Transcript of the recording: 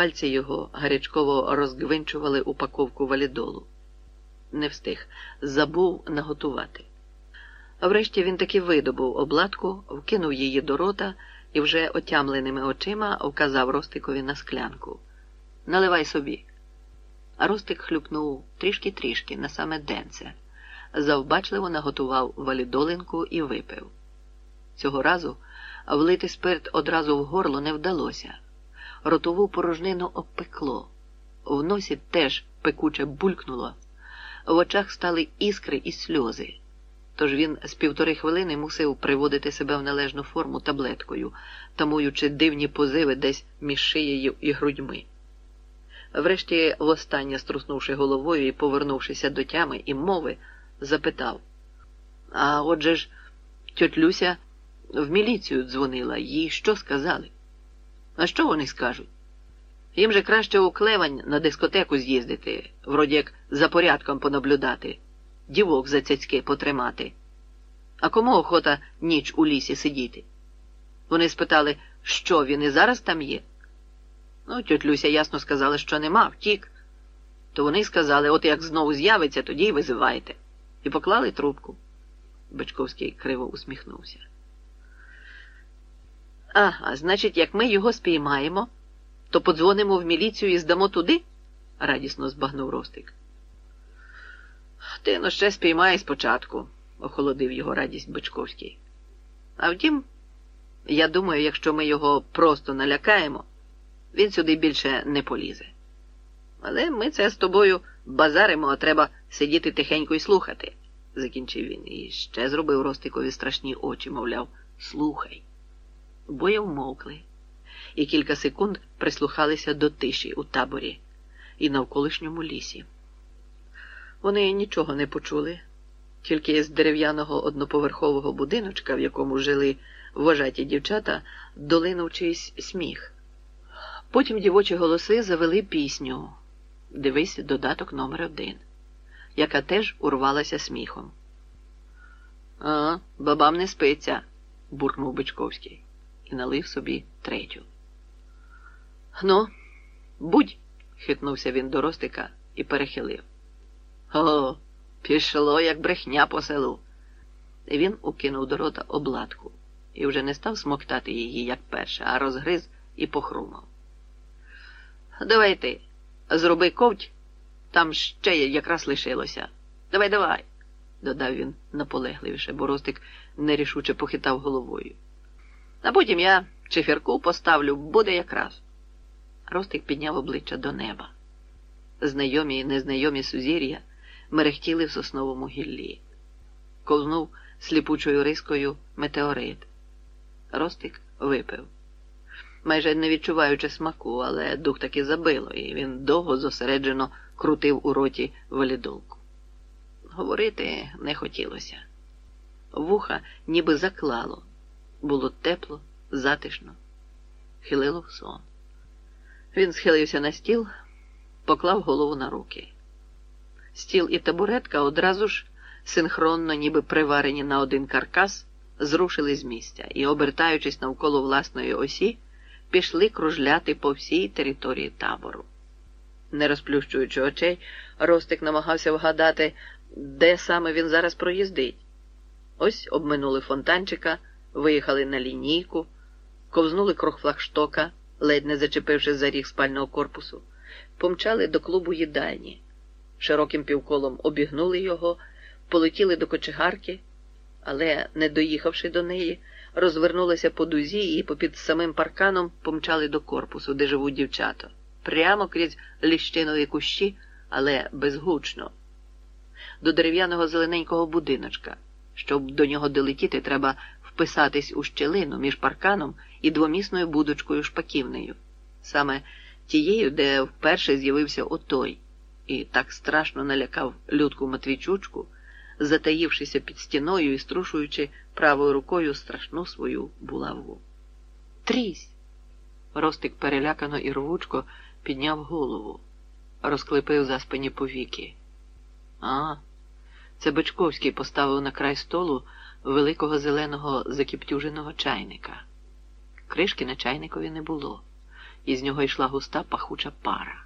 пальці його гарячково розгвинчували упаковку валідолу. Не встиг, забув наготувати. Врешті він таки видобув обладку, вкинув її до рота і вже отямленими очима вказав Ростикові на склянку. Наливай собі. А Ростик хлюпнув трішки-трішки на саме денце, завбачливо наготував валідолинку і випив. Цього разу влити спирт одразу в горло не вдалося. Ротову порожнину обпекло, в носі теж пекуче булькнуло, в очах стали іскри і сльози. Тож він з півтори хвилини мусив приводити себе в належну форму таблеткою, тамуючи дивні позиви десь між шиєю і грудьми. Врешті, востаннє струснувши головою і повернувшися до тями і мови, запитав: А отже ж, тьоть Люся в міліцію дзвонила, їй що сказали? А що вони скажуть? Їм же краще у клевань на дискотеку з'їздити, вроді як за порядком понаблюдати, дівок за цяцьки потримати. А кому охота ніч у лісі сидіти? Вони спитали, що він і зараз там є. Ну, тьоть Люся ясно сказала, що нема, втік. То вони сказали, от як знову з'явиться, тоді й визивайте. І поклали трубку. Бачковський криво усміхнувся. Ага, значить, як ми його спіймаємо, то подзвонимо в міліцію і здамо туди? радісно збагнув Ростик. Ти ну ще спіймай спочатку, охолодив його радість Бичковський. А втім, я думаю, якщо ми його просто налякаємо, він сюди більше не полізе. Але ми це з тобою базаримо, а треба сидіти тихенько і слухати, закінчив він і ще зробив Ростикові страшні очі, мовляв, слухай. Обоє вмовкли і кілька секунд прислухалися до тиші у таборі і навколишньому лісі. Вони нічого не почули, тільки з дерев'яного одноповерхового будиночка, в якому жили вважаті дівчата, долинув чийсь сміх. Потім дівочі голоси завели пісню Дивись додаток номер один, яка теж урвалася сміхом. А, бабам не спиться, буркнув Бичковський і налив собі третю. Ну, будь, хитнувся він до Ростика і перехилив. О, пішло, як брехня по селу. І він укинув до рота обладку і вже не став смоктати її, як перше, а розгриз і похрумав. Давай ти, зроби ковть, там ще якраз лишилося. Давай, давай, додав він наполегливіше, бо Ростик нерішуче похитав головою. А потім я чефірку поставлю, буде якраз. Ростик підняв обличчя до неба. Знайомі і незнайомі сузір'я мерехтіли в сосновому гіллі. Ковзнув сліпучою рискою метеорит. Ростик випив, майже не відчуваючи смаку, але дух таки забило, і він довго зосереджено крутив у роті валідолку. Говорити не хотілося. Вуха ніби заклало. Було тепло, затишно, хилило в сон. Він схилився на стіл, поклав голову на руки. Стіл і табуретка одразу ж, синхронно, ніби приварені на один каркас, зрушили з місця і, обертаючись навколо власної осі, пішли кружляти по всій території табору. Не розплющуючи очей, Ростик намагався вгадати, де саме він зараз проїздить. Ось обминули фонтанчика виїхали на лінійку, ковзнули крок флагштока, ледь не зачепивши за ріг спального корпусу, помчали до клубу їдальні, широким півколом обігнули його, полетіли до кочегарки, але, не доїхавши до неї, розвернулися по дузі і попід самим парканом помчали до корпусу, де живуть дівчата, прямо крізь ліщинові кущі, але безгучно, до дерев'яного зелененького будиночка. Щоб до нього долетіти, треба вписатись у щелину між парканом і двомісною будочкою шпаківнею, саме тією, де вперше з'явився отой, і так страшно налякав людку Матвійчучку, затаївшися під стіною і струшуючи правою рукою страшну свою булаву. Трісь! Ростик перелякано і рвучко підняв голову, розклепив заспані повіки. А, це Бичковський поставив на край столу великого зеленого закіптюженого чайника. Кришки на чайникові не було. Із нього йшла густа пахуча пара.